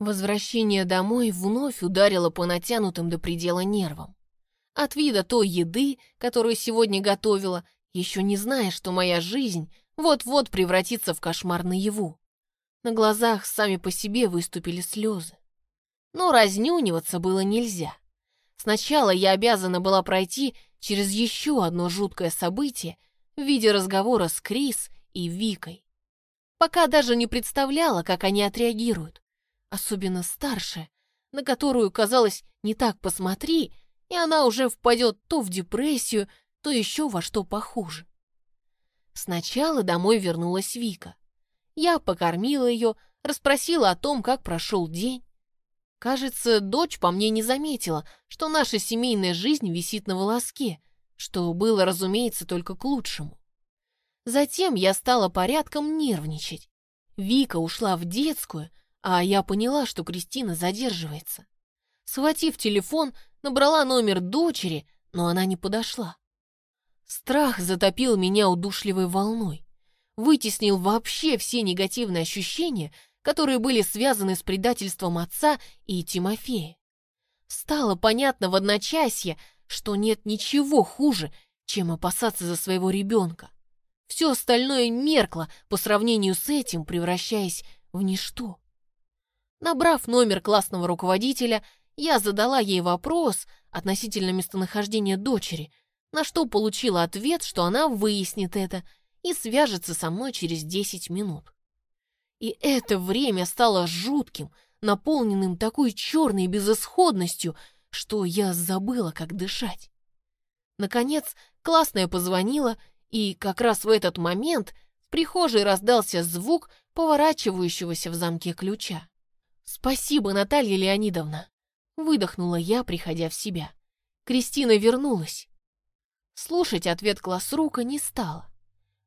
Возвращение домой вновь ударило по натянутым до предела нервам. От вида той еды, которую сегодня готовила, еще не зная, что моя жизнь вот-вот превратится в кошмар наяву. На глазах сами по себе выступили слезы. Но разнюниваться было нельзя. Сначала я обязана была пройти через еще одно жуткое событие в виде разговора с Крис и Викой. Пока даже не представляла, как они отреагируют особенно старшая, на которую, казалось, не так посмотри, и она уже впадет то в депрессию, то еще во что похуже. Сначала домой вернулась Вика. Я покормила ее, расспросила о том, как прошел день. Кажется, дочь по мне не заметила, что наша семейная жизнь висит на волоске, что было, разумеется, только к лучшему. Затем я стала порядком нервничать. Вика ушла в детскую, а я поняла, что Кристина задерживается. Схватив телефон, набрала номер дочери, но она не подошла. Страх затопил меня удушливой волной, вытеснил вообще все негативные ощущения, которые были связаны с предательством отца и Тимофея. Стало понятно в одночасье, что нет ничего хуже, чем опасаться за своего ребенка. Все остальное меркло по сравнению с этим, превращаясь в ничто. Набрав номер классного руководителя, я задала ей вопрос относительно местонахождения дочери, на что получила ответ, что она выяснит это и свяжется со мной через 10 минут. И это время стало жутким, наполненным такой черной безысходностью, что я забыла, как дышать. Наконец, классная позвонила, и как раз в этот момент в прихожей раздался звук поворачивающегося в замке ключа. «Спасибо, Наталья Леонидовна!» Выдохнула я, приходя в себя. Кристина вернулась. Слушать ответ классрука не стала.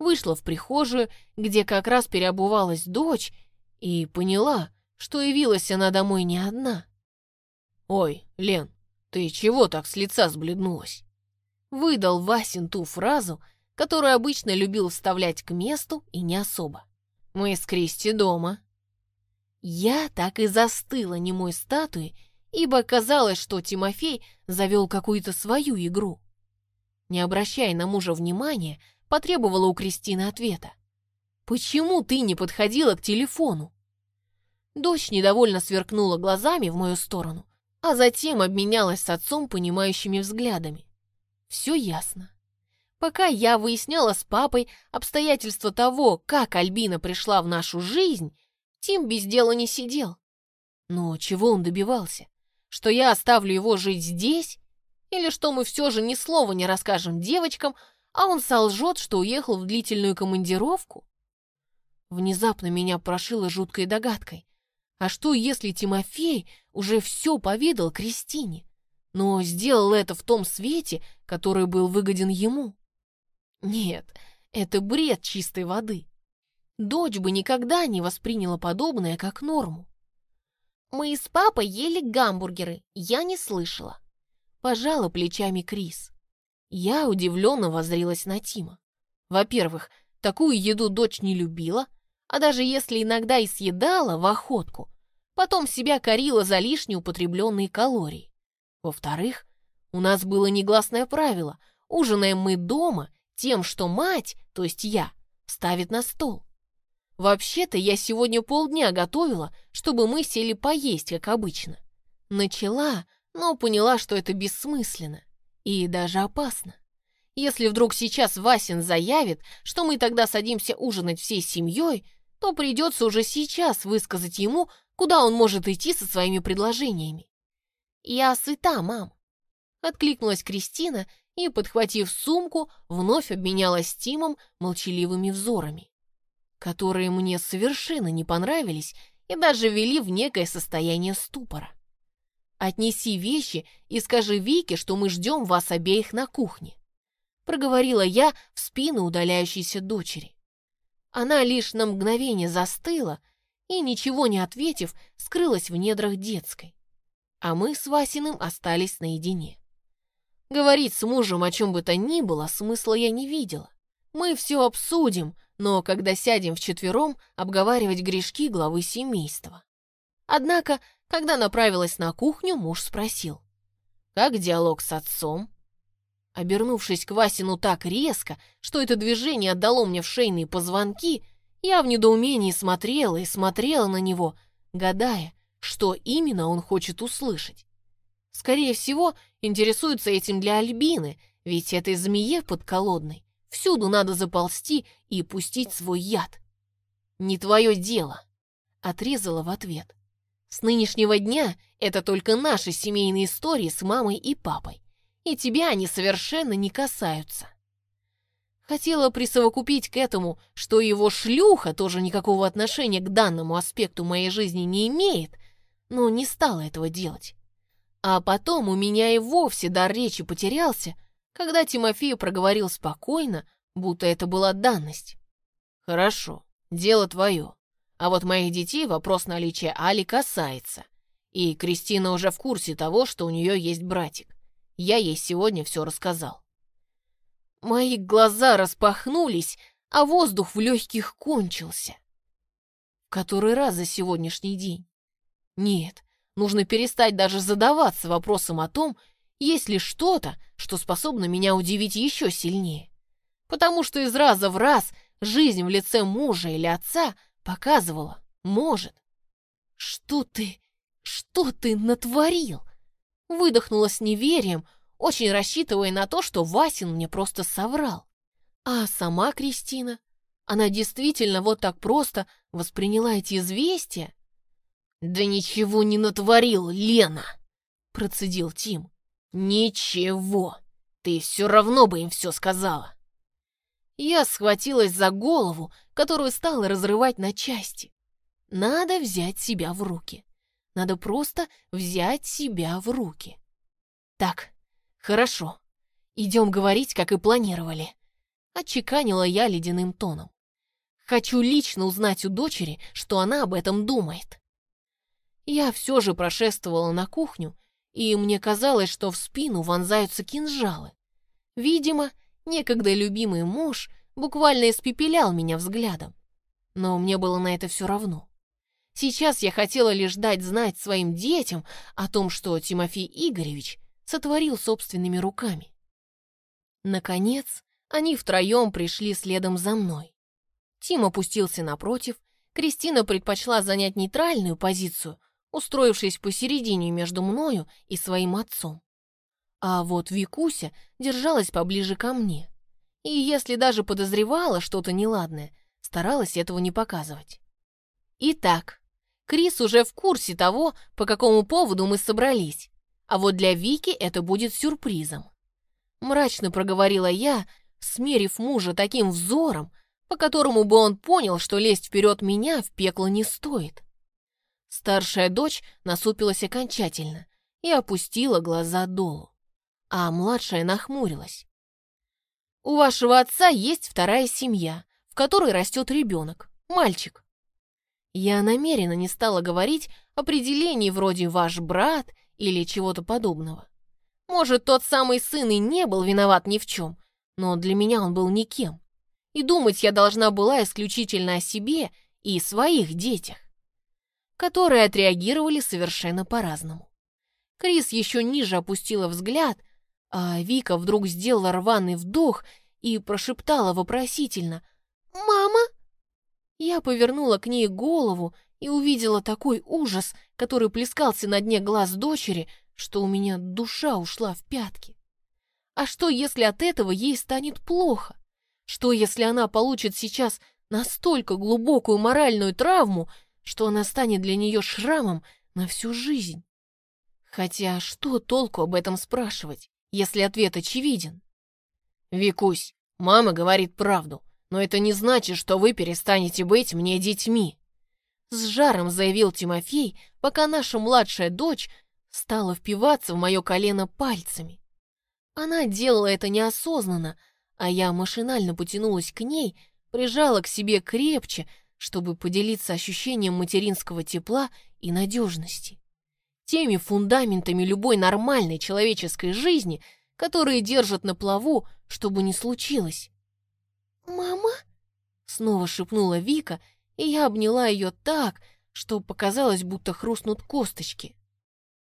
Вышла в прихожую, где как раз переобувалась дочь, и поняла, что явилась она домой не одна. «Ой, Лен, ты чего так с лица сбледнулась?» Выдал Васин ту фразу, которую обычно любил вставлять к месту и не особо. «Мы с Кристи дома, я так и застыла немой статуей, ибо казалось, что Тимофей завел какую-то свою игру. Не обращая на мужа внимания, потребовала у Кристины ответа. «Почему ты не подходила к телефону?» Дочь недовольно сверкнула глазами в мою сторону, а затем обменялась с отцом понимающими взглядами. Все ясно. Пока я выясняла с папой обстоятельства того, как Альбина пришла в нашу жизнь, Тим без дела не сидел. Но чего он добивался? Что я оставлю его жить здесь? Или что мы все же ни слова не расскажем девочкам, а он солжет, что уехал в длительную командировку? Внезапно меня прошило жуткой догадкой. А что, если Тимофей уже все поведал Кристине, но сделал это в том свете, который был выгоден ему? Нет, это бред чистой воды. Дочь бы никогда не восприняла подобное как норму. «Мы с папой ели гамбургеры, я не слышала». Пожала плечами Крис. Я удивленно воззрилась на Тима. Во-первых, такую еду дочь не любила, а даже если иногда и съедала в охотку, потом себя корила за лишние употребленные калории. Во-вторых, у нас было негласное правило – ужинаем мы дома тем, что мать, то есть я, ставит на стол. Вообще-то я сегодня полдня готовила, чтобы мы сели поесть, как обычно. Начала, но поняла, что это бессмысленно и даже опасно. Если вдруг сейчас Васин заявит, что мы тогда садимся ужинать всей семьей, то придется уже сейчас высказать ему, куда он может идти со своими предложениями. «Я сыта, мам», — откликнулась Кристина и, подхватив сумку, вновь обменялась с Тимом молчаливыми взорами которые мне совершенно не понравились и даже ввели в некое состояние ступора. «Отнеси вещи и скажи Вике, что мы ждем вас обеих на кухне», проговорила я в спину удаляющейся дочери. Она лишь на мгновение застыла и, ничего не ответив, скрылась в недрах детской. А мы с Васиным остались наедине. Говорить с мужем о чем бы то ни было смысла я не видела. Мы все обсудим, но когда сядем вчетвером, обговаривать грешки главы семейства. Однако, когда направилась на кухню, муж спросил. «Как диалог с отцом?» Обернувшись к Васину так резко, что это движение отдало мне в шейные позвонки, я в недоумении смотрела и смотрела на него, гадая, что именно он хочет услышать. Скорее всего, интересуется этим для Альбины, ведь этой змее подколодной всюду надо заползти и пустить свой яд. «Не твое дело», — отрезала в ответ. «С нынешнего дня это только наши семейные истории с мамой и папой и тебя они совершенно не касаются. Хотела присовокупить к этому, что его шлюха тоже никакого отношения к данному аспекту моей жизни не имеет, но не стала этого делать. А потом у меня и вовсе дар речи потерялся, когда Тимофей проговорил спокойно, будто это была данность. «Хорошо, дело твое. А вот моих детей вопрос наличия Али касается. И Кристина уже в курсе того, что у нее есть братик. Я ей сегодня все рассказал. Мои глаза распахнулись, а воздух в легких кончился. Который раз за сегодняшний день? Нет, нужно перестать даже задаваться вопросом о том, есть ли что-то, что способно меня удивить еще сильнее. Потому что из раза в раз жизнь в лице мужа или отца показывала, может. Что ты, что ты натворил? Выдохнула с неверием, очень рассчитывая на то, что Васин мне просто соврал. А сама Кристина? Она действительно вот так просто восприняла эти известия? «Да ничего не натворил, Лена!» — процедил Тим. «Ничего! Ты все равно бы им все сказала!» Я схватилась за голову, которую стала разрывать на части. Надо взять себя в руки. Надо просто взять себя в руки. Так, хорошо. Идем говорить, как и планировали. Отчеканила я ледяным тоном. Хочу лично узнать у дочери, что она об этом думает. Я все же прошествовала на кухню, и мне казалось, что в спину вонзаются кинжалы. Видимо, некогда любимый муж буквально испепелял меня взглядом. Но мне было на это все равно. Сейчас я хотела лишь дать знать своим детям о том, что Тимофей Игоревич сотворил собственными руками. Наконец, они втроем пришли следом за мной. Тим опустился напротив, Кристина предпочла занять нейтральную позицию, устроившись посередине между мною и своим отцом. А вот Викуся держалась поближе ко мне. И если даже подозревала что-то неладное, старалась этого не показывать. Итак, Крис уже в курсе того, по какому поводу мы собрались. А вот для Вики это будет сюрпризом. Мрачно проговорила я, смерив мужа таким взором, по которому бы он понял, что лезть вперед меня в пекло не стоит. Старшая дочь насупилась окончательно и опустила глаза долу, а младшая нахмурилась. «У вашего отца есть вторая семья, в которой растет ребенок, мальчик. Я намеренно не стала говорить определений вроде «ваш брат» или чего-то подобного. Может, тот самый сын и не был виноват ни в чем, но для меня он был никем. И думать я должна была исключительно о себе и своих детях, которые отреагировали совершенно по-разному. Крис еще ниже опустила взгляд, а Вика вдруг сделала рваный вдох и прошептала вопросительно «Мама?» Я повернула к ней голову и увидела такой ужас, который плескался на дне глаз дочери, что у меня душа ушла в пятки. А что, если от этого ей станет плохо? Что, если она получит сейчас настолько глубокую моральную травму, что она станет для нее шрамом на всю жизнь? Хотя что толку об этом спрашивать, если ответ очевиден? «Викусь, мама говорит правду но это не значит, что вы перестанете быть мне детьми. С жаром заявил Тимофей, пока наша младшая дочь стала впиваться в мое колено пальцами. Она делала это неосознанно, а я машинально потянулась к ней, прижала к себе крепче, чтобы поделиться ощущением материнского тепла и надежности. Теми фундаментами любой нормальной человеческой жизни, которые держат на плаву, чтобы не случилось. «Мама?» — снова шепнула Вика, и я обняла ее так, что показалось, будто хрустнут косточки.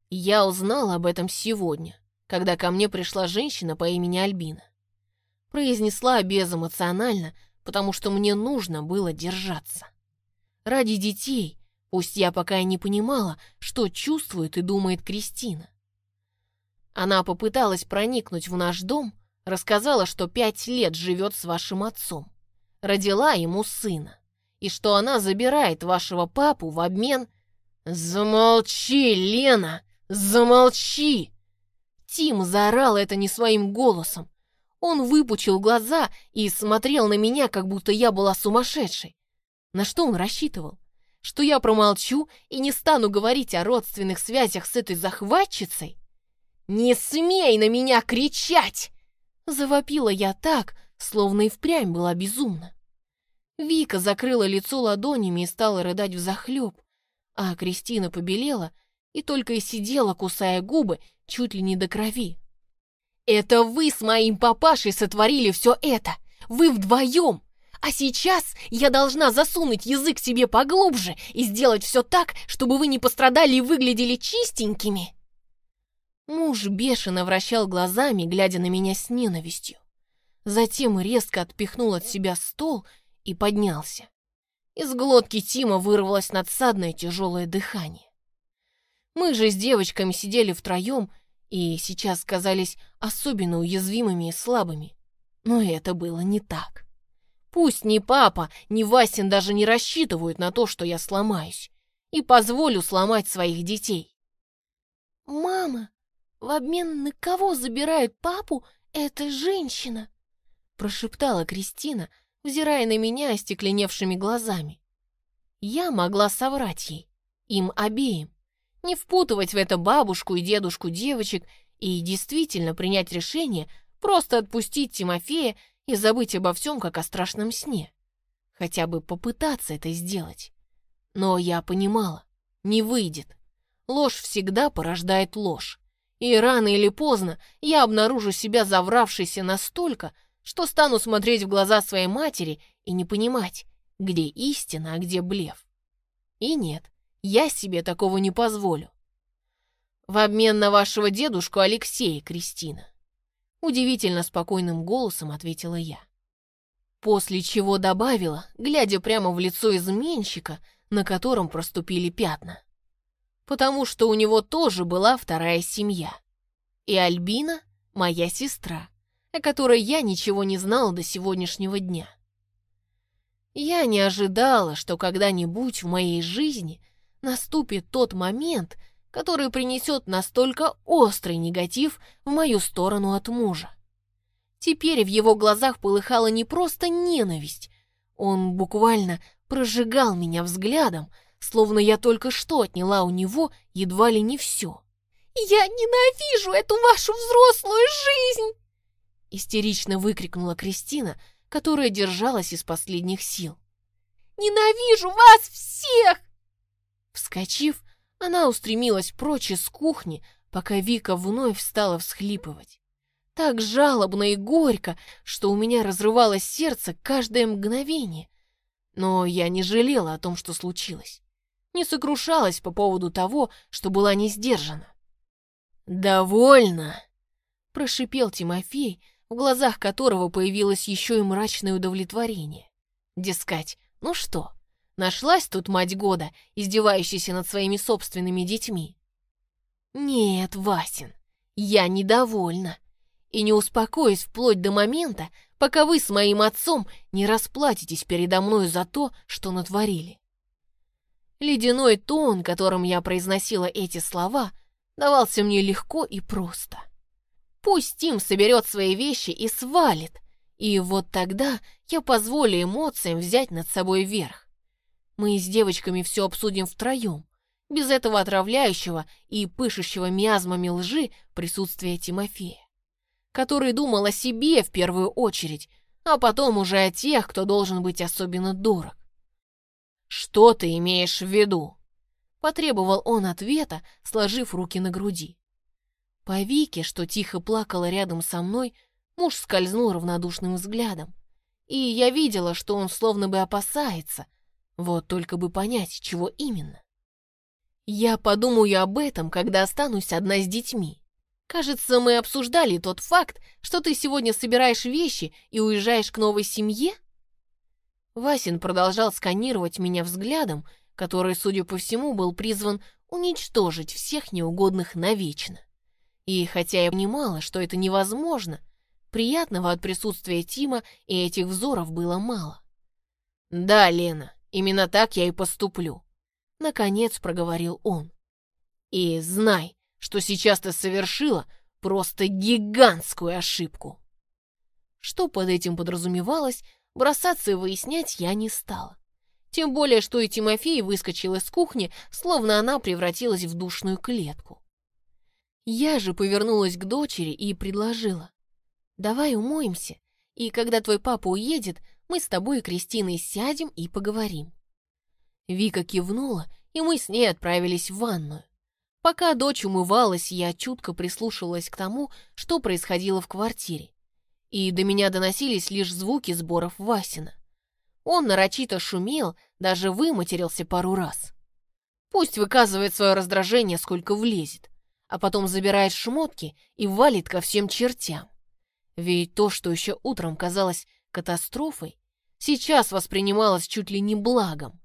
Я узнала об этом сегодня, когда ко мне пришла женщина по имени Альбина. Произнесла безэмоционально, потому что мне нужно было держаться. Ради детей, пусть я пока и не понимала, что чувствует и думает Кристина. Она попыталась проникнуть в наш дом, рассказала, что пять лет живет с вашим отцом, родила ему сына, и что она забирает вашего папу в обмен... «Замолчи, Лена! Замолчи!» Тим заорал это не своим голосом. Он выпучил глаза и смотрел на меня, как будто я была сумасшедшей. На что он рассчитывал? Что я промолчу и не стану говорить о родственных связях с этой захватчицей? «Не смей на меня кричать!» Завопила я так, словно и впрямь была безумна. Вика закрыла лицо ладонями и стала рыдать взахлеб, а Кристина побелела и только и сидела, кусая губы, чуть ли не до крови. «Это вы с моим папашей сотворили все это! Вы вдвоем! А сейчас я должна засунуть язык себе поглубже и сделать все так, чтобы вы не пострадали и выглядели чистенькими!» Муж бешено вращал глазами, глядя на меня с ненавистью. Затем резко отпихнул от себя стол и поднялся. Из глотки Тима вырвалось надсадное тяжелое дыхание. Мы же с девочками сидели втроем и сейчас казались особенно уязвимыми и слабыми. Но это было не так. Пусть ни папа, ни Васин даже не рассчитывают на то, что я сломаюсь, и позволю сломать своих детей. «Мама, в обмен на кого забирает папу эта женщина?» прошептала Кристина, взирая на меня остекленевшими глазами. Я могла соврать ей, им обеим, не впутывать в это бабушку и дедушку девочек и действительно принять решение просто отпустить Тимофея и забыть обо всем, как о страшном сне. Хотя бы попытаться это сделать. Но я понимала, не выйдет. Ложь всегда порождает ложь. И рано или поздно я обнаружу себя завравшейся настолько, что стану смотреть в глаза своей матери и не понимать, где истина, а где блеф. И нет, я себе такого не позволю. В обмен на вашего дедушку Алексея, Кристина. Удивительно спокойным голосом ответила я. После чего добавила, глядя прямо в лицо изменщика, на котором проступили пятна. Потому что у него тоже была вторая семья. И Альбина — моя сестра о которой я ничего не знала до сегодняшнего дня. Я не ожидала, что когда-нибудь в моей жизни наступит тот момент, который принесет настолько острый негатив в мою сторону от мужа. Теперь в его глазах полыхала не просто ненависть, он буквально прожигал меня взглядом, словно я только что отняла у него едва ли не все. «Я ненавижу эту вашу взрослую жизнь!» истерично выкрикнула Кристина, которая держалась из последних сил. «Ненавижу вас всех!» Вскочив, она устремилась прочь из кухни, пока Вика вновь стала всхлипывать. Так жалобно и горько, что у меня разрывалось сердце каждое мгновение. Но я не жалела о том, что случилось. Не сокрушалась по поводу того, что была не сдержана. «Довольно!» — прошипел Тимофей, в глазах которого появилось еще и мрачное удовлетворение. Дескать, ну что, нашлась тут мать года, издевающаяся над своими собственными детьми? Нет, Васин, я недовольна. И не успокоюсь вплоть до момента, пока вы с моим отцом не расплатитесь передо мной за то, что натворили. Ледяной тон, которым я произносила эти слова, давался мне легко и просто. Пусть Тим соберет свои вещи и свалит. И вот тогда я позволю эмоциям взять над собой верх. Мы с девочками все обсудим втроем, без этого отравляющего и пышущего миазмами лжи присутствия Тимофея, который думал о себе в первую очередь, а потом уже о тех, кто должен быть особенно дорог. «Что ты имеешь в виду?» Потребовал он ответа, сложив руки на груди. По Вике, что тихо плакала рядом со мной, муж скользнул равнодушным взглядом. И я видела, что он словно бы опасается, вот только бы понять, чего именно. Я подумаю об этом, когда останусь одна с детьми. Кажется, мы обсуждали тот факт, что ты сегодня собираешь вещи и уезжаешь к новой семье? Васин продолжал сканировать меня взглядом, который, судя по всему, был призван уничтожить всех неугодных навечно. И хотя я понимала, что это невозможно, приятного от присутствия Тима и этих взоров было мало. «Да, Лена, именно так я и поступлю», — наконец проговорил он. «И знай, что сейчас ты совершила просто гигантскую ошибку». Что под этим подразумевалось, бросаться и выяснять я не стала. Тем более, что и Тимофей выскочил из кухни, словно она превратилась в душную клетку. Я же повернулась к дочери и предложила. «Давай умоемся, и когда твой папа уедет, мы с тобой и Кристиной сядем и поговорим». Вика кивнула, и мы с ней отправились в ванную. Пока дочь умывалась, я чутко прислушивалась к тому, что происходило в квартире. И до меня доносились лишь звуки сборов Васина. Он нарочито шумел, даже выматерился пару раз. Пусть выказывает свое раздражение, сколько влезет, а потом забирает шмотки и валит ко всем чертям. Ведь то, что еще утром казалось катастрофой, сейчас воспринималось чуть ли не благом.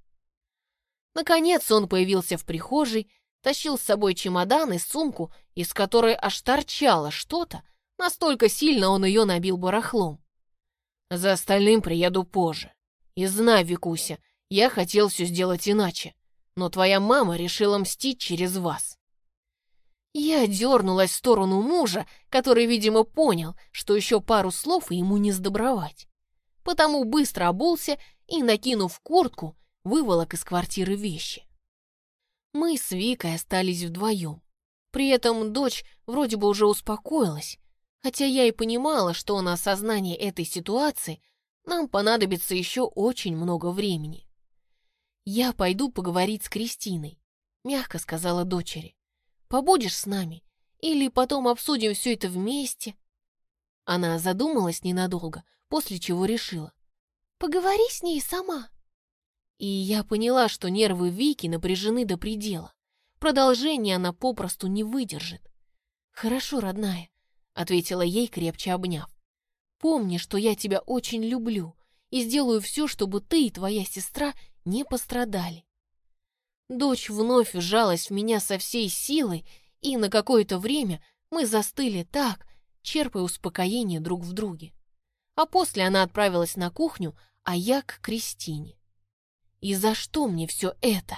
Наконец он появился в прихожей, тащил с собой чемодан и сумку, из которой аж торчало что-то, настолько сильно он ее набил барахлом. За остальным приеду позже. И знай, Викуся, я хотел все сделать иначе, но твоя мама решила мстить через вас. Я дернулась в сторону мужа, который, видимо, понял, что еще пару слов ему не сдобровать. Потому быстро обулся и, накинув куртку, выволок из квартиры вещи. Мы с Викой остались вдвоем. При этом дочь вроде бы уже успокоилась, хотя я и понимала, что на осознание этой ситуации нам понадобится еще очень много времени. «Я пойду поговорить с Кристиной», — мягко сказала дочери. «Побудешь с нами? Или потом обсудим все это вместе?» Она задумалась ненадолго, после чего решила. «Поговори с ней сама». И я поняла, что нервы Вики напряжены до предела. Продолжение она попросту не выдержит. «Хорошо, родная», — ответила ей, крепче обняв. «Помни, что я тебя очень люблю и сделаю все, чтобы ты и твоя сестра не пострадали». Дочь вновь вжалась в меня со всей силой, и на какое-то время мы застыли так, черпая успокоение друг в друге. А после она отправилась на кухню, а я к Кристине. И за что мне все это?